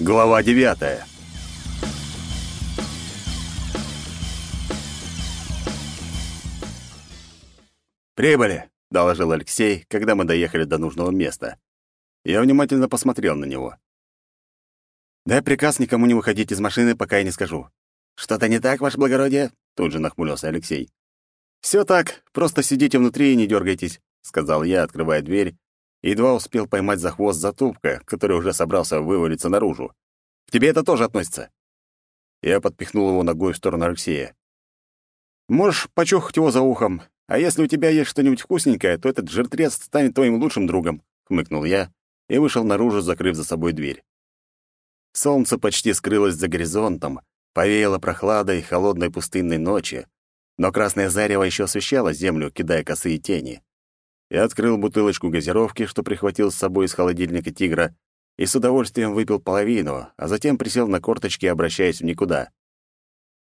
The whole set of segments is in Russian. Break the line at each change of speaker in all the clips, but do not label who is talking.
Глава девятая. «Прибыли!» — доложил Алексей, когда мы доехали до нужного места. Я внимательно посмотрел на него. «Дай приказ никому не выходить из машины, пока я не скажу». «Что-то не так, ваше благородие?» — тут же нахмурился Алексей. «Все так, просто сидите внутри и не дергайтесь», — сказал я, открывая дверь, едва успел поймать за хвост затупка, который уже собрался вывалиться наружу. «К тебе это тоже относится». Я подпихнул его ногой в сторону Алексея. «Можешь почухать его за ухом, а если у тебя есть что-нибудь вкусненькое, то этот жиртрец станет твоим лучшим другом», — хмыкнул я и вышел наружу, закрыв за собой дверь. Солнце почти скрылось за горизонтом, повеяло прохладой холодной пустынной ночи, но красное зарево еще освещало землю, кидая косые тени. Я открыл бутылочку газировки, что прихватил с собой из холодильника «Тигра», и с удовольствием выпил половину, а затем присел на корточки, обращаясь в никуда.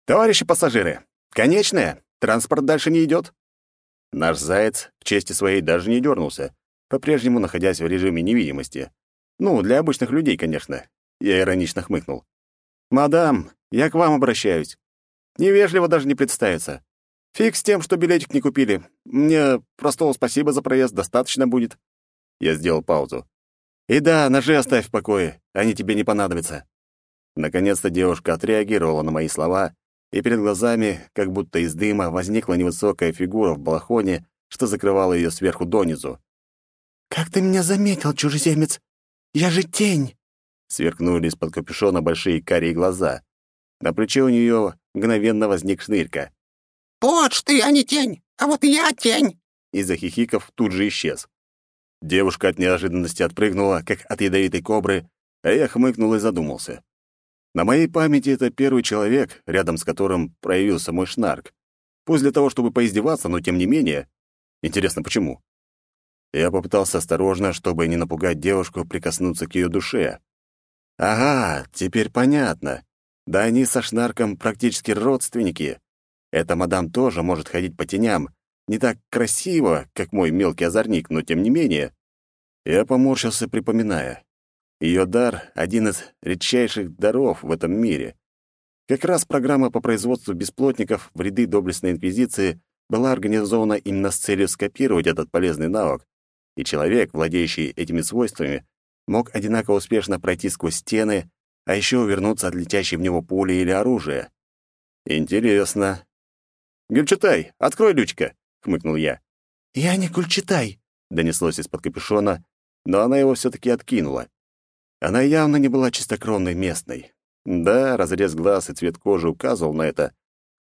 «Товарищи пассажиры, конечная, транспорт дальше не идет. Наш заяц к чести своей даже не дернулся, по-прежнему находясь в режиме невидимости. Ну, для обычных людей, конечно. Я иронично хмыкнул. «Мадам, я к вам обращаюсь. Невежливо даже не представиться. Фиг с тем, что билетик не купили. Мне простого спасибо за проезд достаточно будет». Я сделал паузу. «И да, ножи оставь в покое, они тебе не понадобятся». Наконец-то девушка отреагировала на мои слова, и перед глазами, как будто из дыма, возникла невысокая фигура в балахоне, что закрывала ее сверху донизу.
«Как ты меня заметил, чужеземец? Я же тень!»
Сверкнули из-под капюшона большие карие глаза. На плече у нее мгновенно возник шнырька.
«Вот ты, а не тень! А вот я тень!»
И захихиков тут же исчез. Девушка от неожиданности отпрыгнула, как от ядовитой кобры, а я хмыкнул и задумался. На моей памяти это первый человек, рядом с которым проявился мой шнарк. Для того, чтобы поиздеваться, но тем не менее. Интересно, почему? Я попытался осторожно, чтобы не напугать девушку, прикоснуться к ее душе. Ага, теперь понятно. Да они со Шнарком практически родственники. Эта мадам тоже может ходить по теням. Не так красиво, как мой мелкий озорник, но тем не менее. Я поморщился, припоминая. Ее дар — один из редчайших даров в этом мире. Как раз программа по производству бесплотников в ряды доблестной инквизиции была организована именно с целью скопировать этот полезный навык, и человек, владеющий этими свойствами, мог одинаково успешно пройти сквозь стены, а еще увернуться от летящей в него пули или оружия. Интересно. «Гюльчатай, открой лючка!» — хмыкнул я.
«Я не Гюльчатай!»
— донеслось из-под капюшона, но она его все-таки откинула. Она явно не была чистокровной местной. Да, разрез глаз и цвет кожи указывал на это,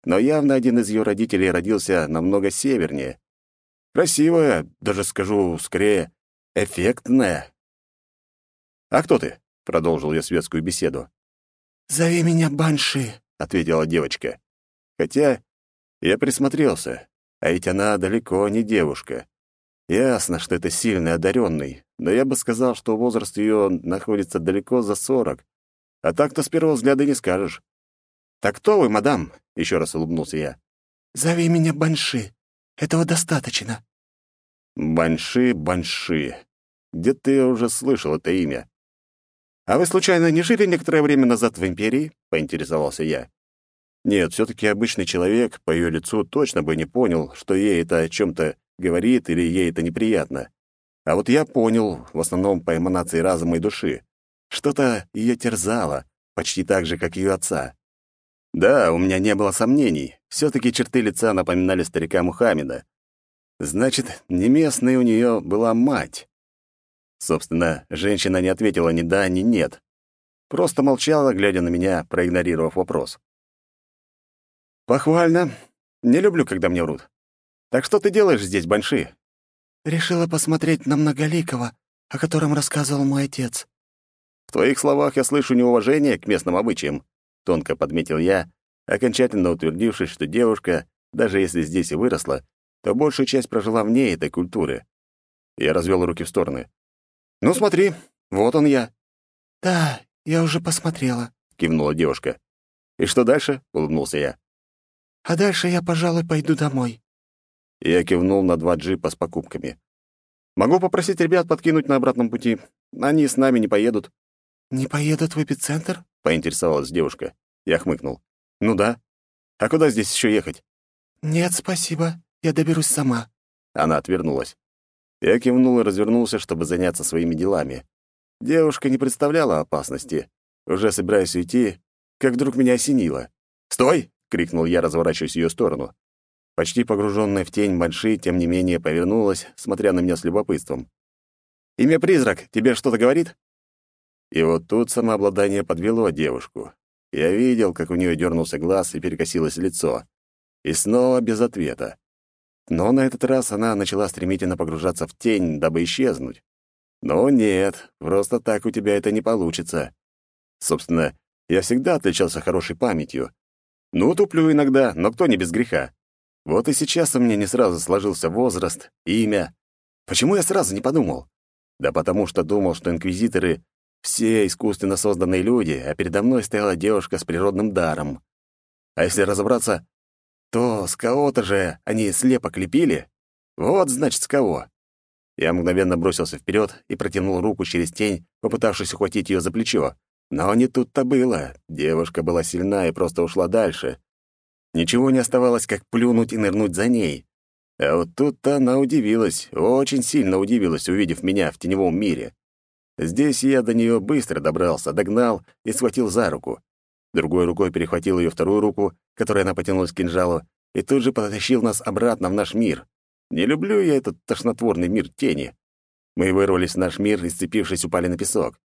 но явно один из ее родителей родился намного севернее. Красивая, даже скажу, скорее, эффектная. «А кто ты?» — продолжил я светскую беседу.
«Зови меня Банши», —
ответила девочка. Хотя я присмотрелся, а ведь она далеко не девушка. Ясно, что это сильный одаренный, но я бы сказал, что возраст ее находится далеко за сорок. А так-то с первого взгляда не скажешь. «Так кто вы, мадам?» — еще раз улыбнулся я.
«Зови меня Банши. Этого достаточно».
Банши, Банши. Где-то я уже слышал это имя. «А вы, случайно, не жили некоторое время назад в Империи?» — поинтересовался я. Нет, все-таки обычный человек по ее лицу точно бы не понял, что ей это о чем-то говорит или ей это неприятно. А вот я понял, в основном по эманации разума и души. Что-то ее терзало, почти так же, как ее отца. Да, у меня не было сомнений. Все-таки черты лица напоминали старика Мухаммеда. Значит, не местной у нее была мать. Собственно, женщина не ответила ни да, ни нет. Просто молчала, глядя на меня, проигнорировав вопрос. «Похвально. Не люблю, когда мне врут. Так что ты делаешь здесь, Банши?»
«Решила посмотреть на Многоликого, о котором рассказывал мой отец».
«В твоих словах я слышу неуважение к местным обычаям», — тонко подметил я, окончательно утвердившись, что девушка, даже если здесь и выросла, то большую часть прожила вне этой культуры. Я развел руки в стороны. «Ну, смотри, вот он я».
«Да, я уже посмотрела», —
кивнула девушка. «И что дальше?» — улыбнулся я.
«А дальше я, пожалуй, пойду домой».
Я кивнул на два джипа с покупками. «Могу попросить ребят подкинуть на обратном пути. Они с нами не поедут».
«Не поедут в эпицентр?»
— поинтересовалась девушка. Я хмыкнул. «Ну да. А куда здесь еще ехать?»
«Нет, спасибо. Я доберусь сама».
Она отвернулась. Я кивнул и развернулся, чтобы заняться своими делами. Девушка не представляла опасности. Уже собираясь уйти, как вдруг меня осенило. «Стой!» — крикнул я, разворачиваясь в ее сторону. Почти погруженная в тень Банши, тем не менее, повернулась, смотря на меня с любопытством. «Имя Призрак тебе что-то говорит?» И вот тут самообладание подвело девушку. Я видел, как у нее дернулся глаз и перекосилось лицо. И снова без ответа. Но на этот раз она начала стремительно погружаться в тень, дабы исчезнуть. Но нет, просто так у тебя это не получится. Собственно, я всегда отличался хорошей памятью. Ну, туплю иногда, но кто не без греха. Вот и сейчас у меня не сразу сложился возраст, имя. Почему я сразу не подумал? Да потому что думал, что инквизиторы — все искусственно созданные люди, а передо мной стояла девушка с природным даром. А если разобраться, то с кого-то же они слепо клепили. Вот, значит, с кого. Я мгновенно бросился вперед и протянул руку через тень, попытавшись ухватить ее за плечо. Но не тут-то было. Девушка была сильна и просто ушла дальше. Ничего не оставалось, как плюнуть и нырнуть за ней. А вот тут-то она удивилась, очень сильно удивилась, увидев меня в теневом мире. Здесь я до нее быстро добрался, догнал и схватил за руку. Другой рукой перехватил ее вторую руку, которой она потянулась к кинжалу, и тут же потащил нас обратно в наш мир. Не люблю я этот тошнотворный мир тени. Мы вырвались в наш мир и, сцепившись, упали на песок.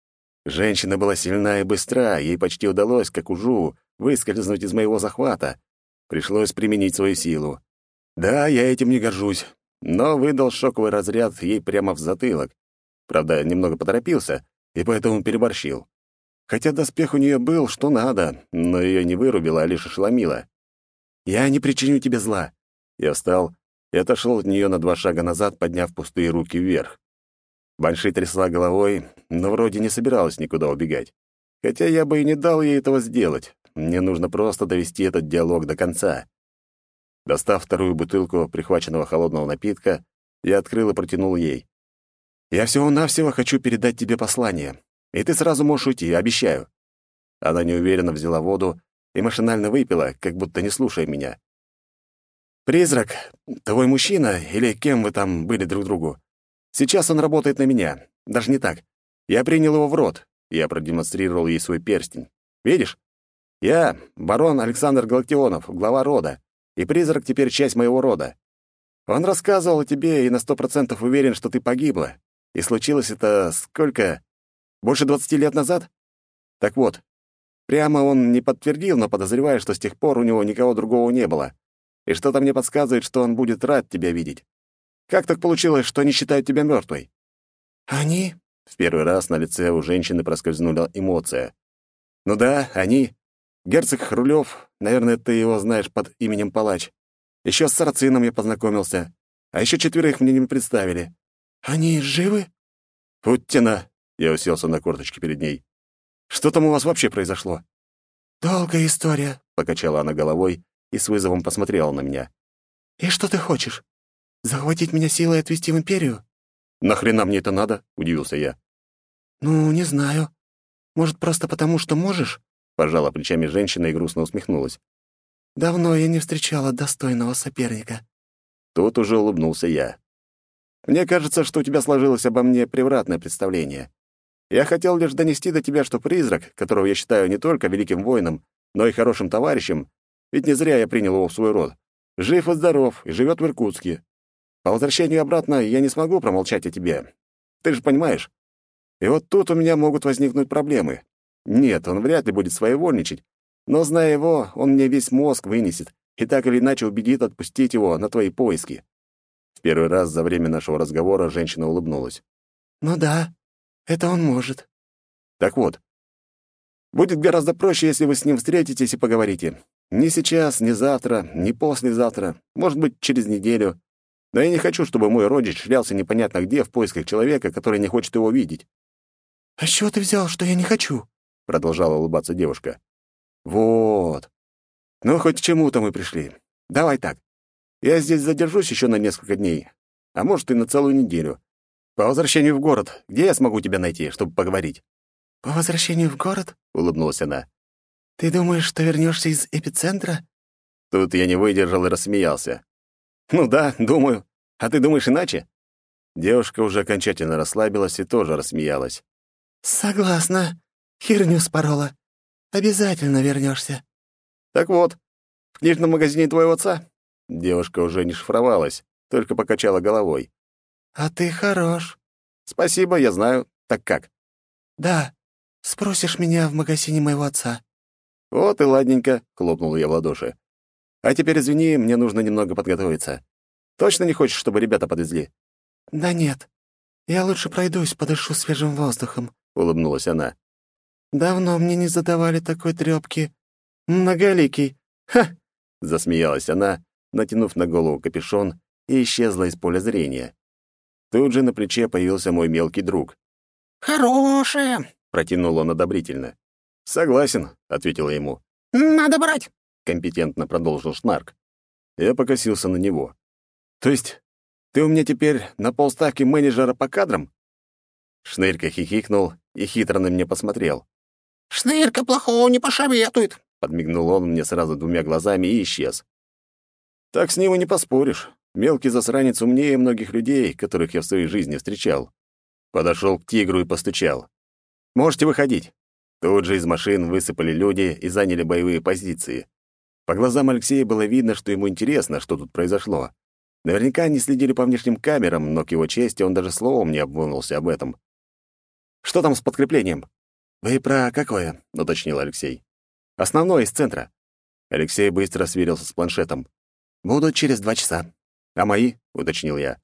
Женщина была сильна и быстра, ей почти удалось, как ужу, выскользнуть из моего захвата. Пришлось применить свою силу. Да, я этим не горжусь, но выдал шоковый разряд ей прямо в затылок. Правда, немного поторопился, и поэтому переборщил. Хотя доспех у нее был, что надо, но ее не вырубило, а лишь ошеломило. «Я не причиню тебе зла». Я встал и отошел от нее на два шага назад, подняв пустые руки вверх. Банши трясла головой, но вроде не собиралась никуда убегать. Хотя я бы и не дал ей этого сделать. Мне нужно просто довести этот диалог до конца. Достав вторую бутылку прихваченного холодного напитка, я открыл и протянул ей. «Я всего-навсего хочу передать тебе послание. И ты сразу можешь уйти, обещаю». Она неуверенно взяла воду и машинально выпила, как будто не слушая меня. «Призрак, твой мужчина, или кем вы там были друг другу, сейчас он работает на меня. Даже не так. Я принял его в рот». Я продемонстрировал ей свой перстень. «Видишь? Я барон Александр Галактионов, глава рода, и призрак теперь часть моего рода. Он рассказывал о тебе и на сто процентов уверен, что ты погибла. И случилось это сколько? Больше двадцати лет назад? Так вот, прямо он не подтвердил, но подозреваю, что с тех пор у него никого другого не было. И что-то мне подсказывает, что он будет рад тебя видеть. Как так получилось, что они считают тебя мертвой?
«Они?»
— в первый раз на лице у женщины проскользнула эмоция. «Ну да, они. Герцог Хрулев, наверное, ты его знаешь под именем Палач. Еще с Сарацином я познакомился. А еще четверых мне не представили».
«Они живы?»
«Путина!» Я уселся на корточки перед ней. «Что там у вас вообще произошло?»
«Долгая история», —
покачала она головой и с вызовом посмотрела на меня.
«И что ты хочешь? Захватить меня силой и отвезти в Империю?»
«Нахрена мне это надо?» — удивился я.
«Ну, не знаю. Может, просто потому, что можешь?»
— пожала плечами женщина и грустно усмехнулась.
«Давно я не встречала достойного соперника».
Тут уже улыбнулся я. «Мне кажется, что у тебя сложилось обо мне превратное представление. Я хотел лишь донести до тебя, что призрак, которого я считаю не только великим воином, но и хорошим товарищем, ведь не зря я принял его в свой род, жив и здоров и живет в Иркутске. По возвращению обратно я не смогу промолчать о тебе. Ты же понимаешь? И вот тут у меня могут возникнуть проблемы. Нет, он вряд ли будет своевольничать, но, зная его, он мне весь мозг вынесет и так или иначе убедит отпустить его на твои поиски». В первый раз за время нашего разговора женщина улыбнулась.
«Ну да, это он может.
Так вот, будет гораздо проще, если вы с ним встретитесь и поговорите. Не сейчас, не завтра, не послезавтра, может быть, через неделю. Но я не хочу, чтобы мой родич шлялся непонятно где в поисках человека, который не хочет его видеть.
«А с чего ты взял, что я не хочу?»
— продолжала улыбаться девушка. «Вот. Ну, хоть к чему-то мы пришли. Давай так. Я здесь задержусь еще на несколько дней, а может, и на целую неделю. По возвращению в город, где я смогу тебя найти, чтобы поговорить?»
«По возвращению в город?» — улыбнулась она. «Ты думаешь, что вернешься из эпицентра?»
Тут я не выдержал и рассмеялся. «Ну да, думаю. А ты думаешь иначе?» Девушка уже окончательно расслабилась и тоже рассмеялась.
«Согласна. Херню спорола. Обязательно вернешься.
«Так вот, в книжном магазине твоего отца?» Девушка уже не шифровалась, только покачала головой.
«А ты хорош».
«Спасибо, я знаю. Так как?»
«Да. Спросишь меня в магазине моего отца».
«Вот и ладненько», — хлопнул я в ладоши. «А теперь извини, мне нужно немного подготовиться. Точно не хочешь, чтобы ребята подвезли?»
«Да нет. Я лучше пройдусь, подышу свежим воздухом», — улыбнулась она. «Давно мне не задавали такой трёпки. Многоликий. Ха!»
— засмеялась она, натянув на голову капюшон и исчезла из поля зрения. Тут же на плече появился мой мелкий друг.
«Хорошая!»
— протянул он одобрительно. «Согласен», — ответила ему.
«Надо брать!»
— компетентно продолжил Шнарк. Я покосился на него. «То есть ты у меня теперь на полставки менеджера по кадрам?» Шнырька хихикнул и хитро на меня посмотрел.
«Шнырька плохого не посоветует», —
подмигнул он мне сразу двумя глазами и исчез. «Так с ним и не поспоришь. Мелкий засранец умнее многих людей, которых я в своей жизни встречал». Подошел к тигру и постучал. «Можете выходить». Тут же из машин высыпали люди и заняли боевые позиции. По глазам Алексея было видно, что ему интересно, что тут произошло. Наверняка они следили по внешним камерам, но к его чести он даже словом не обмолвился об этом. «Что там с подкреплением?» «Вы про какое?» — уточнил Алексей. «Основное из центра». Алексей быстро сверился с планшетом. «Будут через два часа». «А мои?» — уточнил я.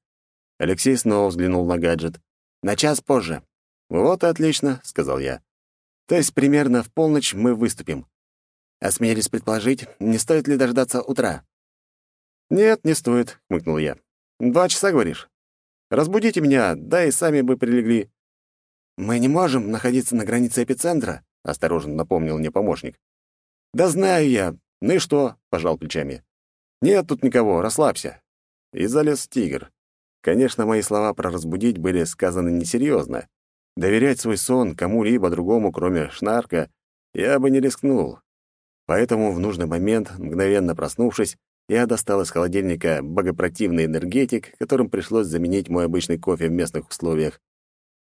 Алексей снова взглянул на гаджет. «На час позже». «Вот и отлично», — сказал я. «То есть примерно в полночь мы выступим. Осмелись предположить, не стоит ли дождаться утра?» «Нет, не стоит», — хмыкнул я. «Два часа, говоришь? Разбудите меня, да и сами бы прилегли». «Мы не можем находиться на границе эпицентра», — осторожно напомнил мне помощник. «Да знаю я. Ну и что?» — пожал плечами. «Нет тут никого, расслабься». И залез тигр. Конечно, мои слова про разбудить были сказаны несерьезно. Доверять свой сон кому-либо другому, кроме Шнарка, я бы не рискнул. Поэтому в нужный момент, мгновенно проснувшись, я достал из холодильника богопротивный энергетик, которым пришлось заменить мой обычный кофе в местных условиях.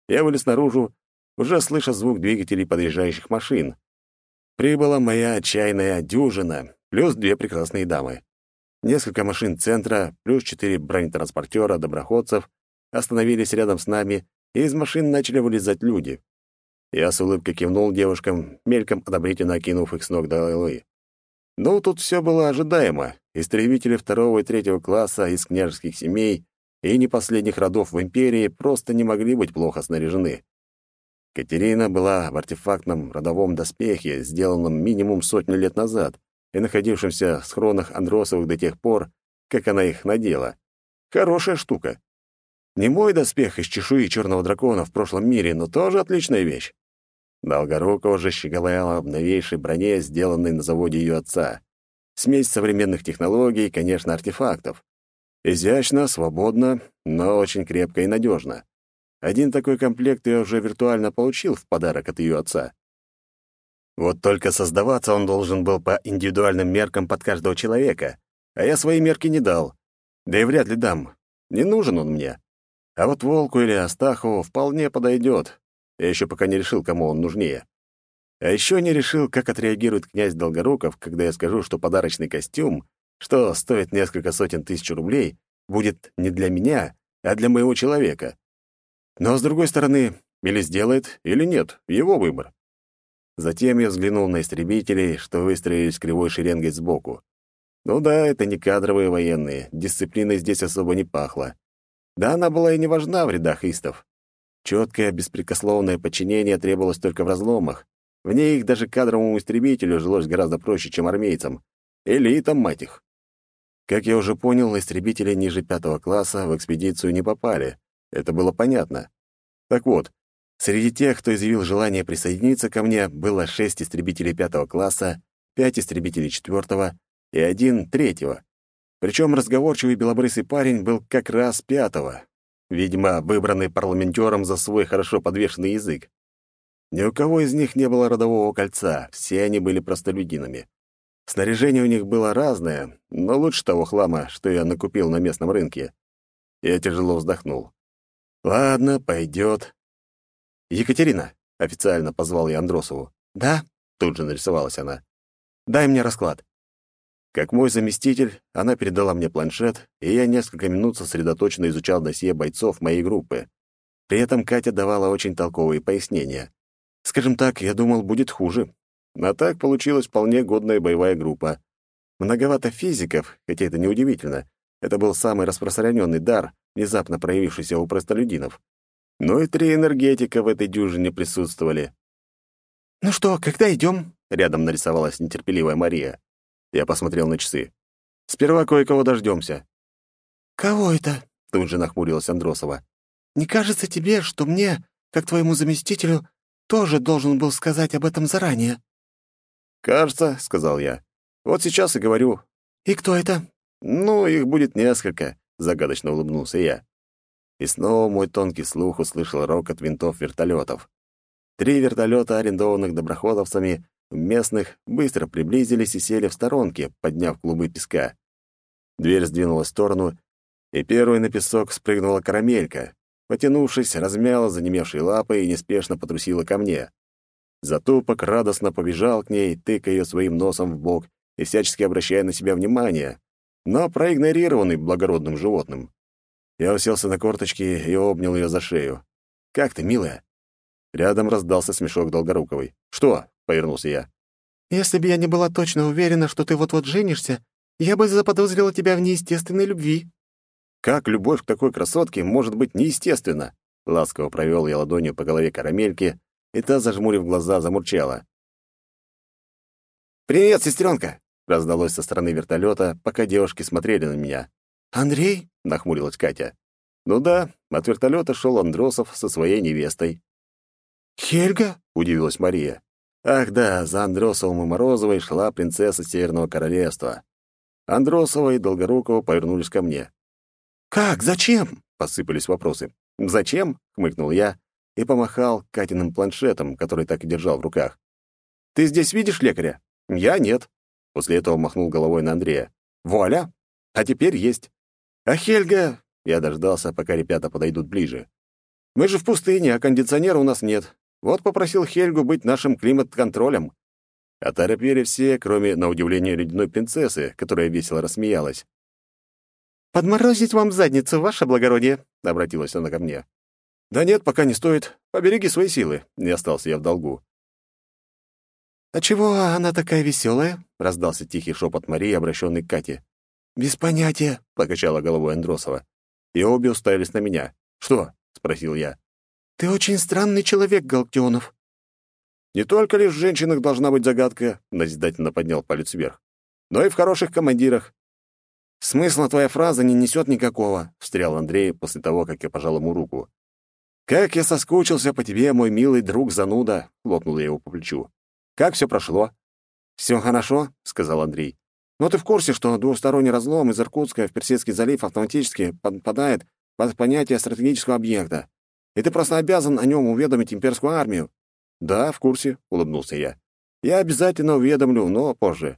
Я вылез наружу, уже слыша звук двигателей подъезжающих машин. Прибыла моя отчаянная дюжина, плюс две прекрасные дамы. Несколько машин центра, плюс четыре бронетранспортера, доброходцев остановились рядом с нами, и из машин начали вылезать люди. Я с улыбкой кивнул девушкам, мельком одобрительно окинув их с ног до головы. Ну, тут все было ожидаемо. Истребители второго и третьего класса из княжеских семей и не последних родов в империи просто не могли быть плохо снаряжены. Катерина была в артефактном родовом доспехе, сделанном минимум сотню лет назад и находившемся в схронах Андросовых до тех пор, как она их надела. Хорошая штука. Не мой доспех из чешуи черного дракона в прошлом мире, но тоже отличная вещь. Долгорука уже щеголяла в новейшей броне, сделанной на заводе ее отца. Смесь современных технологий, конечно, артефактов. Изящно, свободно, но очень крепко и надежно. Один такой комплект я уже виртуально получил в подарок от ее отца. Вот только создаваться он должен был по индивидуальным меркам под каждого человека, а я свои мерки не дал. Да и вряд ли дам. Не нужен он мне. А вот Волку или Астахову вполне подойдет, я еще пока не решил, кому он нужнее. А еще не решил, как отреагирует князь Долгоруков, когда я скажу, что подарочный костюм, что стоит несколько сотен тысяч рублей, будет не для меня, а для моего человека. Но, с другой стороны, или сделает, или нет, его выбор. Затем я взглянул на истребителей, что выстроились кривой шеренгой сбоку. Ну да, это не кадровые военные, дисциплиной здесь особо не пахло. Да она была и не важна в рядах истов. Четкое, беспрекословное подчинение требовалось только в разломах. В ней их даже кадровому истребителю жилось гораздо проще, чем армейцам. Элитам, мать их. Как я уже понял, истребители ниже пятого класса в экспедицию не попали. Это было понятно. Так вот, среди тех, кто изъявил желание присоединиться ко мне, было шесть истребителей пятого класса, пять истребителей четвертого и один третьего. Причем разговорчивый белобрысый парень был как раз пятого, Видимо, выбранный парламентером за свой хорошо подвешенный язык. Ни у кого из них не было родового кольца, все они были простолюдинами. Снаряжение у них было разное, но лучше того хлама, что я накупил на местном рынке. Я тяжело вздохнул. «Ладно, пойдет. «Екатерина», — официально позвал я Андросову. «Да?» — тут же нарисовалась она. «Дай мне расклад». Как мой заместитель, она передала мне планшет, и я несколько минут сосредоточенно изучал досье бойцов моей группы. При этом Катя давала очень толковые пояснения. Скажем так, я думал, будет хуже. А так получилась вполне годная боевая группа. Многовато физиков, хотя это неудивительно. Это был самый распространенный дар, внезапно проявившийся у простолюдинов. Но и три энергетика в этой дюжине присутствовали.
«Ну что, когда идем?
Рядом нарисовалась нетерпеливая Мария. Я посмотрел на часы. «Сперва кое-кого дождемся».
«Кого это?» — тут же нахмурилась Андросова. «Не кажется тебе, что мне, как твоему заместителю, тоже должен был сказать об этом заранее?»
«Кажется», — сказал я. «Вот сейчас и говорю».
«И кто это?»
«Ну, их будет несколько», — загадочно улыбнулся я. И снова мой тонкий слух услышал рокот винтов вертолетов. Три вертолета, арендованных доброходовцами, Местных быстро приблизились и сели в сторонке, подняв клубы песка. Дверь сдвинулась в сторону, и первой на песок спрыгнула карамелька. Потянувшись, размяла занемевшие лапы и неспешно потрусила ко мне. Затупок радостно побежал к ней, тыкая ее своим носом в бок и всячески обращая на себя внимание, но проигнорированный благородным животным. Я уселся на корточки и обнял ее за шею. «Как ты, милая?» Рядом раздался смешок Долгоруковой. «Что?» Повернулся я.
«Если бы я не была точно уверена, что ты вот-вот женишься, я бы заподозрила тебя в неестественной любви».
«Как любовь к такой красотке может быть неестественна?» Ласково провел я ладонью по голове карамельки, и та, зажмурив глаза, замурчала. «Привет, сестренка!» — раздалось со стороны вертолета, пока девушки смотрели на меня.
«Андрей?»
— нахмурилась Катя. «Ну да, от вертолета шел Андросов со своей невестой».
«Хельга?»
— удивилась Мария. Ах да, за Андросовым и Морозовой шла принцесса Северного Королевства. Андросова и Долгорукова повернулись ко мне.
«Как? Зачем?»
— посыпались вопросы. «Зачем?» — хмыкнул я и помахал Катиным планшетом, который так и держал в руках. «Ты здесь видишь лекаря?» «Я нет». После этого махнул головой на Андрея. «Вуаля! А теперь есть. А Хельга...» Я дождался, пока ребята подойдут ближе. «Мы же в пустыне, а кондиционера у нас нет. Вот попросил Хельгу быть нашим климат-контролем. Оторопели все, кроме, на удивление, ледяной принцессы, которая весело рассмеялась.
«Подморозить вам задницу, ваше благородие», — обратилась она ко мне.
«Да нет, пока не стоит. Побереги свои силы», — не остался я в долгу.
«А чего она такая веселая?» — раздался тихий шепот Марии, обращенный к Кате.
«Без понятия», — покачала головой Андросова. И обе уставились на меня. «Что?» — спросил я.
«Ты очень странный человек, Галактионов».
«Не только лишь в женщинах должна быть загадка», — назидательно поднял палец вверх, «но и в хороших командирах». «Смысла твоя фраза не несет никакого», — встрял Андрей после того, как я пожал ему руку. «Как я соскучился по тебе, мой милый друг зануда», — хлопнул я его по плечу. «Как все прошло?» «Все хорошо», — сказал Андрей. «Но ты в курсе, что двусторонний разлом из Иркутска в Персидский залив автоматически подпадает под понятие стратегического объекта? И ты просто обязан о нем уведомить имперскую армию». «Да, в курсе», — улыбнулся я. «Я обязательно уведомлю, но позже.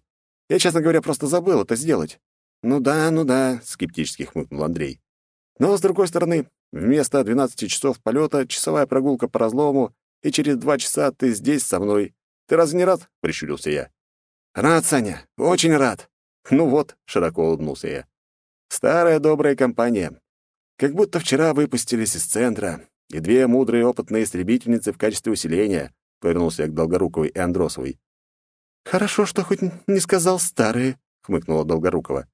Я, честно говоря, просто забыл это сделать». «Ну да, ну да», — скептически хмыкнул Андрей. «Но, с другой стороны, вместо 12 часов полета часовая прогулка по разлому, и через два часа ты здесь со мной. Ты разве не рад?» — прищурился я. «Рад, Саня, очень рад». «Ну вот», — широко улыбнулся я. «Старая добрая компания. Как будто вчера выпустились из центра, и две мудрые опытные истребительницы в качестве усиления», — повернулся я к Долгоруковой и Андросовой.
«Хорошо, что хоть не сказал старые», — хмыкнула Долгорукова.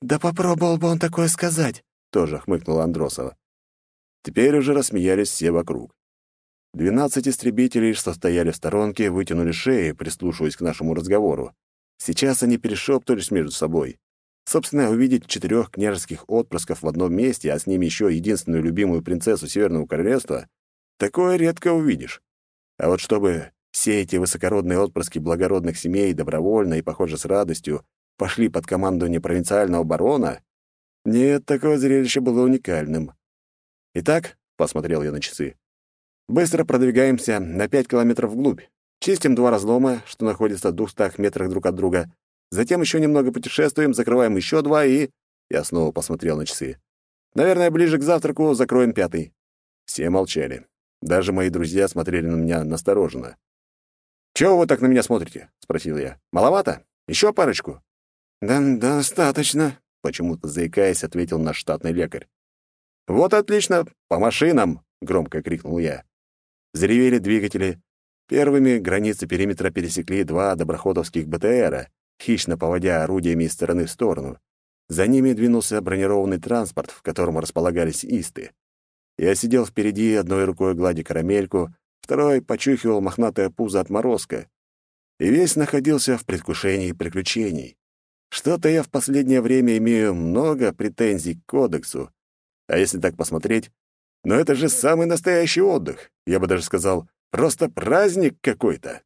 «Да попробовал бы он такое сказать», — тоже хмыкнула Андросова.
Теперь уже рассмеялись все вокруг. Двенадцать истребителей, что стояли в сторонке, вытянули шеи, прислушиваясь к нашему разговору. Сейчас они перешептывались между собой. Собственно, увидеть четырех княжеских отпрысков в одном месте, а с ними еще единственную любимую принцессу Северного Королевства, такое редко увидишь. А вот чтобы все эти высокородные отпрыски благородных семей добровольно и, похоже, с радостью пошли под командование провинциального барона, нет, такое зрелище было уникальным. «Итак», — посмотрел я на часы, Быстро продвигаемся на 5 километров вглубь. Чистим два разлома, что находятся в 200 метрах друг от друга. Затем еще немного путешествуем, закрываем еще два и... Я снова посмотрел на часы. Наверное, ближе к завтраку закроем пятый. Все молчали. Даже мои друзья смотрели на меня настороженно. «Чего вы так на меня смотрите?» — спросил я. «Маловато? Еще парочку?»
«Да достаточно», — почему-то заикаясь, ответил наш штатный лекарь.
«Вот отлично! По машинам!» — громко крикнул я. Заревели двигатели. Первыми границы периметра пересекли два доброходовских БТРа, хищно поводя орудиями из стороны в сторону. За ними двинулся бронированный транспорт, в котором располагались исты. Я сидел впереди, одной рукой гладя карамельку, второй почухивал мохнатое пузо отморозка. И весь находился в предвкушении приключений. Что-то я в последнее время имею много претензий к кодексу. А если так посмотреть, ну это же самый настоящий отдых. Я бы даже сказал, просто праздник какой-то.